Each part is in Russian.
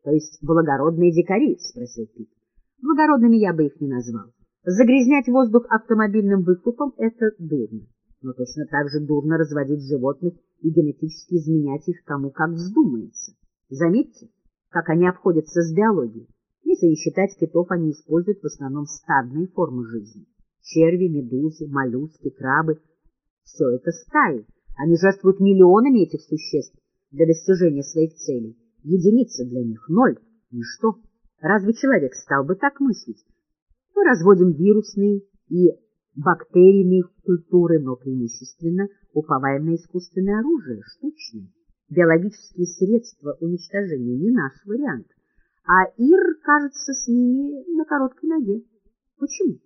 — То есть благородные дикари? — спросил Пит. — Благородными я бы их не назвал. Загрязнять воздух автомобильным выхлопом — это дурно. Но точно так же дурно разводить животных и генетически изменять их кому как вздумается. Заметьте, как они обходятся с биологией. Если не считать китов, они используют в основном стадные формы жизни. Черви, медузы, моллюски, крабы — все это стаи. Они жертвуют миллионами этих существ для достижения своих целей. Единица для них — ноль, ничто. Разве человек стал бы так мыслить? Мы разводим вирусные и бактерийные культуры, но преимущественно уповаем на искусственное оружие, штучное. Биологические средства уничтожения не наш вариант, а Ир, кажется, с ними на короткой ноге. Почему?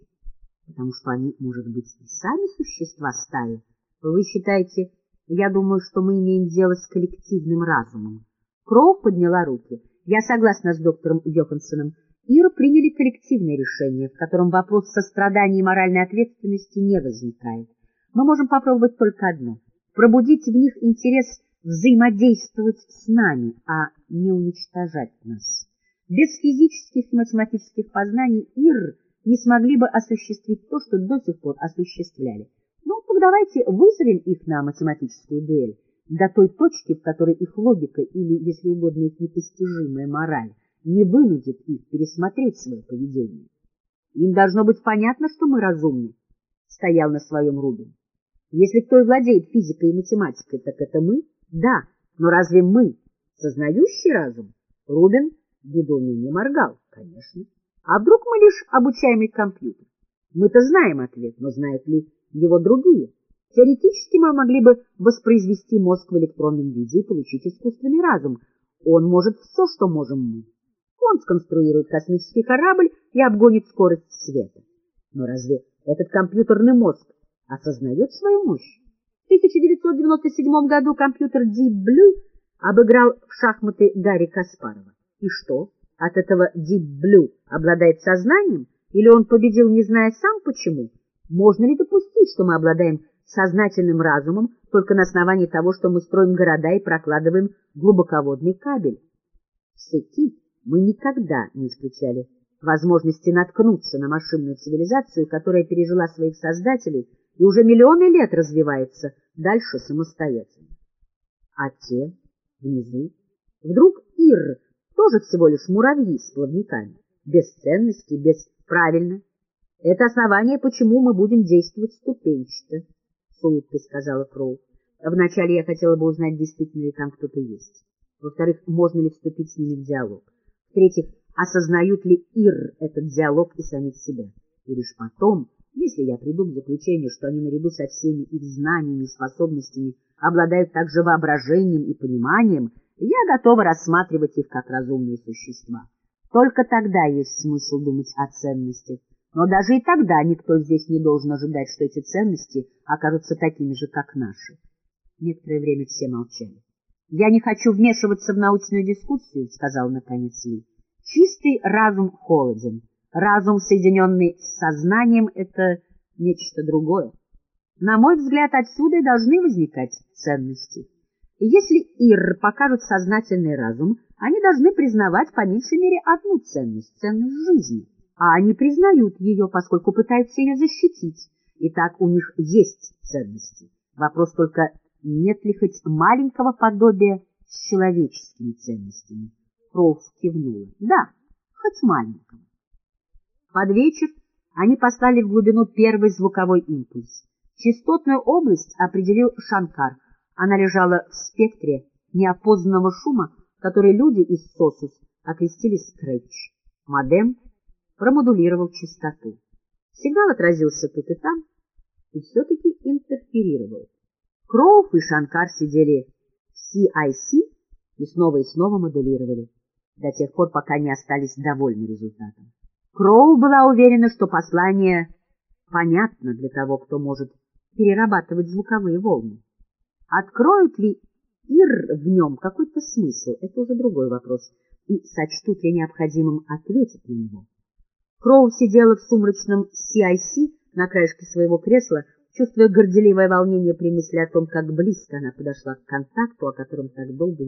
Потому что они, может быть, и сами существа стаи. Вы считаете, я думаю, что мы имеем дело с коллективным разумом. Кроу подняла руки. Я согласна с доктором Йоханссоном. Иру приняли коллективное решение, в котором вопрос сострадания и моральной ответственности не возникает. Мы можем попробовать только одно — пробудить в них интерес взаимодействовать с нами, а не уничтожать нас. Без физических и математических познаний Ир не смогли бы осуществить то, что до сих пор осуществляли. Ну, так давайте вызовем их на математическую дуэль до той точки, в которой их логика или, если угодно, их непостижимая мораль не вынудит их пересмотреть свое поведение. Им должно быть понятно, что мы разумны, — стоял на своем Рубин. Если кто и владеет физикой и математикой, так это мы. Да, но разве мы сознающий разум? Рубин в моргал. Конечно. А вдруг мы лишь обучаемый компьютер? Мы-то знаем ответ, но знают ли его другие? Теоретически мы могли бы воспроизвести мозг в электронном виде и получить искусственный разум. Он может все, что можем мы. Он сконструирует космический корабль и обгонит скорость света. Но разве этот компьютерный мозг осознает свою мощь? В 1997 году компьютер Deep Blue обыграл в шахматы Гарри Каспарова. И что, от этого Deep Blue обладает сознанием? Или он победил, не зная сам почему? Можно ли допустить, что мы обладаем сознательным разумом только на основании того, что мы строим города и прокладываем глубоководный кабель. В сети мы никогда не исключали возможности наткнуться на машинную цивилизацию, которая пережила своих создателей и уже миллионы лет развивается дальше самостоятельно. А те внизу, вдруг Ир тоже всего лишь муравьи с плавниками, без ценности, без правильно. Это основание, почему мы будем действовать ступенчато с улыбкой сказала Кроу. Вначале я хотела бы узнать, действительно ли там кто-то есть. Во-вторых, можно ли вступить с ними в диалог. В-третьих, осознают ли Ир этот диалог и самих себя. И лишь потом, если я приду к заключению, что они наряду со всеми их знаниями и способностями обладают также воображением и пониманием, я готова рассматривать их как разумные существа. Только тогда есть смысл думать о ценностях, но даже и тогда никто здесь не должен ожидать, что эти ценности окажутся такими же, как наши. Некоторое время все молчали. — Я не хочу вмешиваться в научную дискуссию, — сказал наконец Ли. — Чистый разум холоден. Разум, соединенный с сознанием, — это нечто другое. На мой взгляд, отсюда и должны возникать ценности. И если Ир покажут сознательный разум, они должны признавать по меньшей мере одну ценность — ценность жизни а они признают ее, поскольку пытаются ее защитить. И так у них есть ценности. Вопрос только, нет ли хоть маленького подобия с человеческими ценностями. Кроув кивнула. Да, хоть маленького. Под вечер они послали в глубину первый звуковой импульс. Частотную область определил Шанкар. Она лежала в спектре неопознанного шума, который люди из Сосус окрестили скретч. Модем промодулировал частоту. Сигнал отразился тут и там, и все-таки интерферировал. Кроув и Шанкар сидели в CIC и снова и снова моделировали, до тех пор, пока не остались довольны результатом. Кроу была уверена, что послание понятно для того, кто может перерабатывать звуковые волны. Откроют ли Ир в нем какой-то смысл, это уже другой вопрос, и сочтут ли необходимым ответить на него. Кроу сидела в сумрачном CIC на краешке своего кресла, чувствуя горделивое волнение при мысли о том, как близко она подошла к контакту, о котором так долго